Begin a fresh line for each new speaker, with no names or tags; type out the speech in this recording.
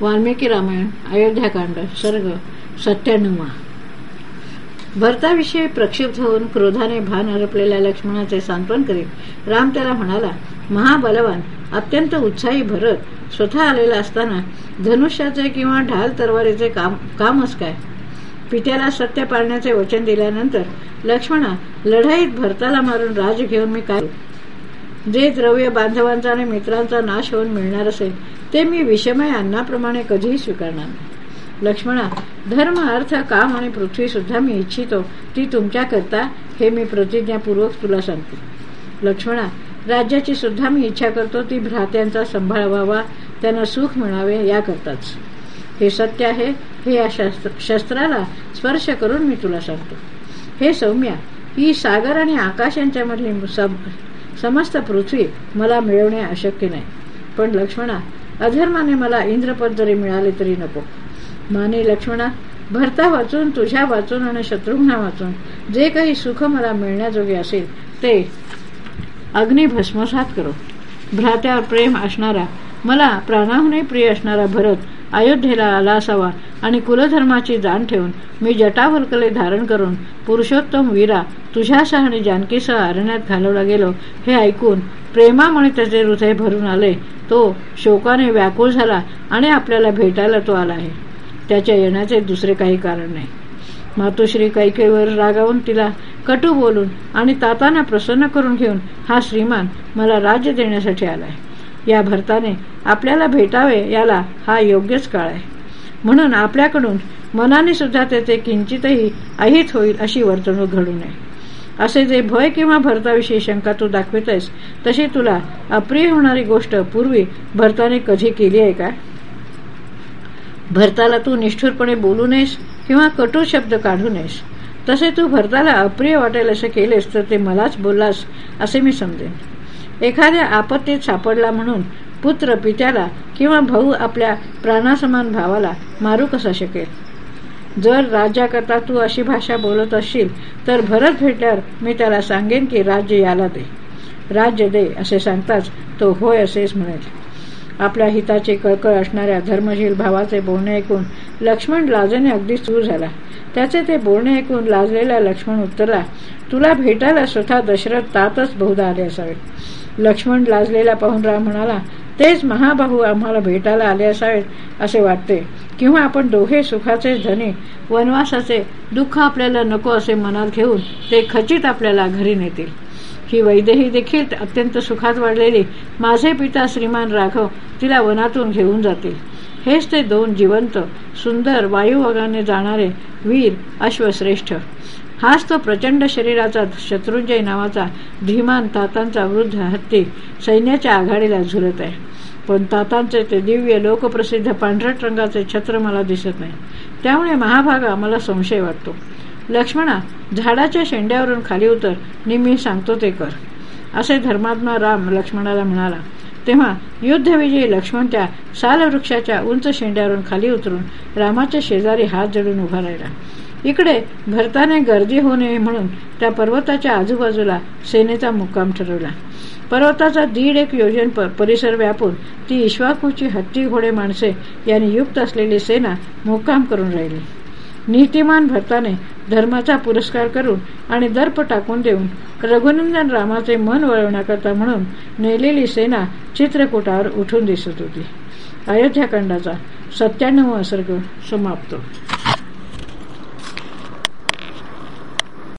वाल्मिकी रामायण अयोध्याकांड सर्ग सत्त्याण्णवा भरताविषयी प्रक्षिप्त होऊन क्रोधाने भान हरपलेल्या लक्ष्मणाचे सांत्वन करीत राम त्याला म्हणाला महाबलवान अत्यंत उत्साही भरत स्वतः आलेला असताना धनुष्याचे किंवा ढाल तरवारीचे काम कामच काय पित्याला सत्य पाळण्याचे वचन दिल्यानंतर लक्ष्मणा लढाईत भरताला मारून राज घेऊन मी काय जे द्रव्य बांधवांचा आणि मित्रांचा नाश होऊन मिळणार असेल ते मी विषमय अन्नाप्रमाणे कधीही स्वीकारणार लक्ष्मणा धर्म अर्थ काम आणि पृथ्वी सुद्धा मी इच्छितो ती तुमच्याकरता हे मी प्रतिज्ञापूर्वक तुला सांगते. लक्ष्मणा राज्याची सुद्धा मी इच्छा करतो ती भ्रात्यांचा सांभाळ व्हावा त्यांना सुख मिळावे याकरताच. हे सत्य आहे हे या शस्त्र शस्त्राला स्पर्श करून मी तुला सांगतो. हे सौम्या ही सागर आणि आकाश यांच्यामधली समस्त पृथ्वी मला मिळवणे अशक्य नाही. पण लक्ष्मणा अधर्माने मला इंद्रपद जरी मिळाले तरी नको. माने लक्ष्मणा भरता वाचून तुझ्या वाचून आणि शत्रुघ्ना वाचून जे काही सुख मला मिळण्याजोगे असेल ते अग्नी भस्मसात करो. भ्रात्यावर प्रेम असणारा मला प्राणाहूनही प्रिय असणारा भरत अयोध्येला आला असावा आणि कुलधर्माची जाण ठेवून मी जटावलकले धारण करून पुरुषोत्तम वीरा तुझ्यासह आणि जानकीसह अरण्यात घालवला गेलो हे ऐकून प्रेमामुळे त्याचे हृदय भरून आले. तो शोकाने व्याकुळ झाला आणि आपल्याला भेटायला तो आला आहे. त्याच्या येण्याचे दुसरे काही कारण नाही. मातोश्री कैकेवर रागावून तिला कटू बोलून आणि ताताना प्रसन्न करून घेऊन हा श्रीमान मला राज्य देण्यासाठी आलाय. या भरताने आपल्याला भेटावे याला हा योग्यच काळ आहे. म्हणून आपल्याकडून मनाने सुद्धा त्याचे किंचितही अहित होईल अशी वर्तणूक घडू नये. असे जे भय किंवा भरताविषयी शंका तू दाखवितेस तशी तुला अप्रिय होणारी गोष्ट पूर्वी भरताने कधी केली आहे का? भरताला तू निष्ठुरपणे बोलू नयेस किंवा कटू शब्द काढू नयेस. तसे तू भरताला अप्रिय वाटेल असे केलेस तर ते मलाच बोललास असे मी समजेन. एखाद्या आपत्तीत सापडला म्हणून पुत्र पित्याला किंवा भाऊ आपल्या प्राणासमान भावाला मारू कसा शकेल? जर राज्याकरता तू अशी भाषा बोलत असशील तर भरत भेटल्यावर मी त्याला सांगेन की राज्य याला दे. राज्य दे असे सांगताच तो होय असेच म्हणेल. आपल्या हिताचे कळकळ असणाऱ्या धर्मशील भावाचे बोलणे ऐकून लक्ष्मण लाजेने अगदी सूर झाला. त्याचे ते बोलणे ऐकून लाजलेला लक्ष्मण उत्तरला तुला भेटायला स्वतः दशरथ तातच बहुधा आले असावे. लक्ष्मण लाजलेला पाहून राम म्हणाला तेच महाबाहू आम्हाला भेटायला आले असावेत असे वाटते. किंवा आपण दोघे सुखाचे धनी वनवासाचे दुःख आपल्याला नको असे मनात घेऊन ते खचित आपल्याला घरी नेतील. ही वैदेही देखील अत्यंत सुखात वाढलेली माझे पिता श्रीमान राघव तिला वनातून घेऊन जातील. हेच ते दोन जिवंत सुंदर वायुवगाने जाणारे वीर अश्वश्रेष्ठ. हाच तो प्रचंड शरीराचा शत्रुंजय नावाचा धीमान तातांचा वृद्ध हत्ती सैन्याच्या आघाडीला झुलत आहे. पण तातांचे ते दिव्य लोकप्रसिद्ध पांढरट रंगाचे छत्र मला दिसत नाही. त्यामुळे महाभागा मला संशय वाटतो. लक्ष्मणा झाडाच्या शेंड्यावरून खाली उतर नि मी सांगतो ते कर. असे धर्मात्मा राम लक्ष्मणाला म्हणाला तेव्हा युद्धविजयी लक्ष्मण त्या सालवृक्षाच्या उंच शेंड्यावरून खाली उतरून रामाच्या शेजारी हात जडून उभा राहिला. इकडे भरताने गर्दी होऊ नये म्हणून त्या पर्वताच्या आजूबाजूला सेनेचा मुक्काम ठरवला. पर्वताचा दीड एक योजन परिसर व्यापून ती इश्वाकूची हत्ती घोडे माणसे यांनी युक्त असलेली सेना मुक्काम करून राहिली. नीतिमान भरताने धर्माचा पुरस्कार करून आणि दर्प टाकून देऊन रघुनंदन रामाचे मन वळवण्याकरता म्हणून नेलेली सेना चित्रकूटावर उठून दिसत होती. अयोध्याकांडाचा सत्त्याण्णव सर्ग समाप्त.